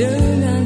dengan